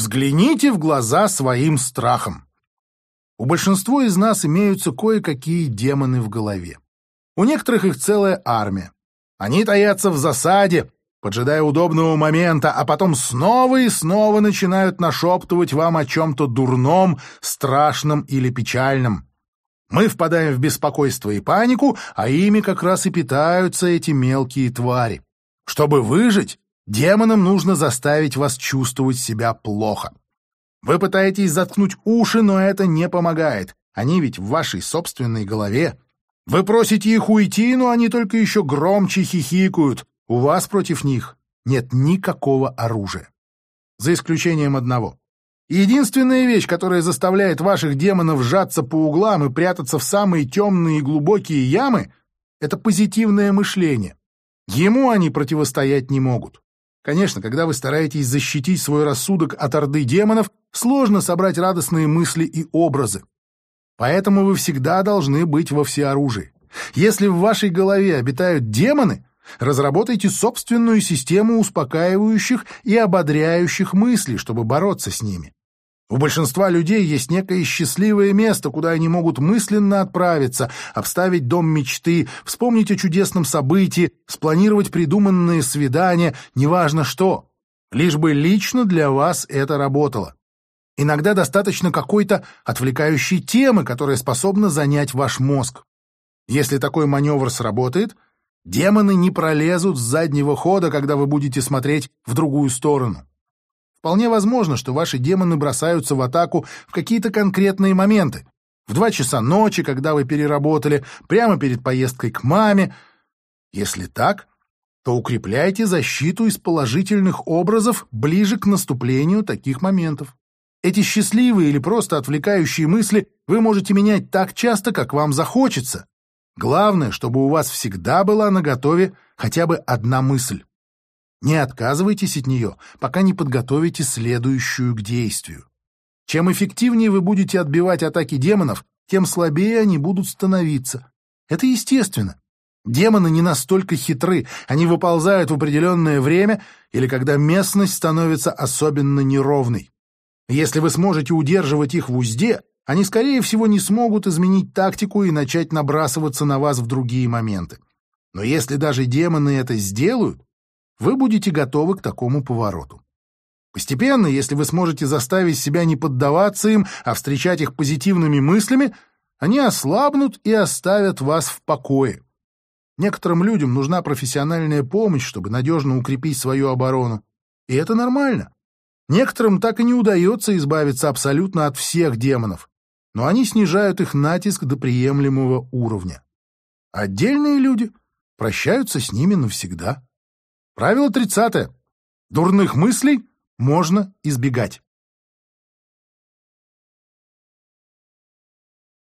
Взгляните в глаза своим страхом. У большинства из нас имеются кое-какие демоны в голове. У некоторых их целая армия. Они таятся в засаде, поджидая удобного момента, а потом снова и снова начинают нашептывать вам о чем-то дурном, страшном или печальном. Мы впадаем в беспокойство и панику, а ими как раз и питаются эти мелкие твари. Чтобы выжить, демонам нужно заставить вас чувствовать себя плохо. Вы пытаетесь заткнуть уши, но это не помогает. Они ведь в вашей собственной голове. Вы просите их уйти, но они только еще громче хихикают. У вас против них нет никакого оружия. За исключением одного. Единственная вещь, которая заставляет ваших демонов сжаться по углам и прятаться в самые темные и глубокие ямы, это позитивное мышление. Ему они противостоять не могут. Конечно, когда вы стараетесь защитить свой рассудок от орды демонов, сложно собрать радостные мысли и образы. Поэтому вы всегда должны быть во всеоружии. Если в вашей голове обитают демоны, разработайте собственную систему успокаивающих и ободряющих мыслей, чтобы бороться с ними. У большинства людей есть некое счастливое место, куда они могут мысленно отправиться, обставить дом мечты, вспомнить о чудесном событии, спланировать придуманные свидания, неважно что. Лишь бы лично для вас это работало. Иногда достаточно какой-то отвлекающей темы, которая способна занять ваш мозг. Если такой маневр сработает, демоны не пролезут с заднего хода, когда вы будете смотреть в другую сторону. Вполне возможно, что ваши демоны бросаются в атаку в какие-то конкретные моменты. В два часа ночи, когда вы переработали, прямо перед поездкой к маме. Если так, то укрепляйте защиту из положительных образов ближе к наступлению таких моментов. Эти счастливые или просто отвлекающие мысли вы можете менять так часто, как вам захочется. Главное, чтобы у вас всегда была наготове хотя бы одна мысль. Не отказывайтесь от нее, пока не подготовите следующую к действию. Чем эффективнее вы будете отбивать атаки демонов, тем слабее они будут становиться. Это естественно. Демоны не настолько хитры, они выползают в определенное время или когда местность становится особенно неровной. Если вы сможете удерживать их в узде, они, скорее всего, не смогут изменить тактику и начать набрасываться на вас в другие моменты. Но если даже демоны это сделают, вы будете готовы к такому повороту. Постепенно, если вы сможете заставить себя не поддаваться им, а встречать их позитивными мыслями, они ослабнут и оставят вас в покое. Некоторым людям нужна профессиональная помощь, чтобы надежно укрепить свою оборону. И это нормально. Некоторым так и не удается избавиться абсолютно от всех демонов, но они снижают их натиск до приемлемого уровня. Отдельные люди прощаются с ними навсегда. Правило 30. Дурных мыслей можно избегать.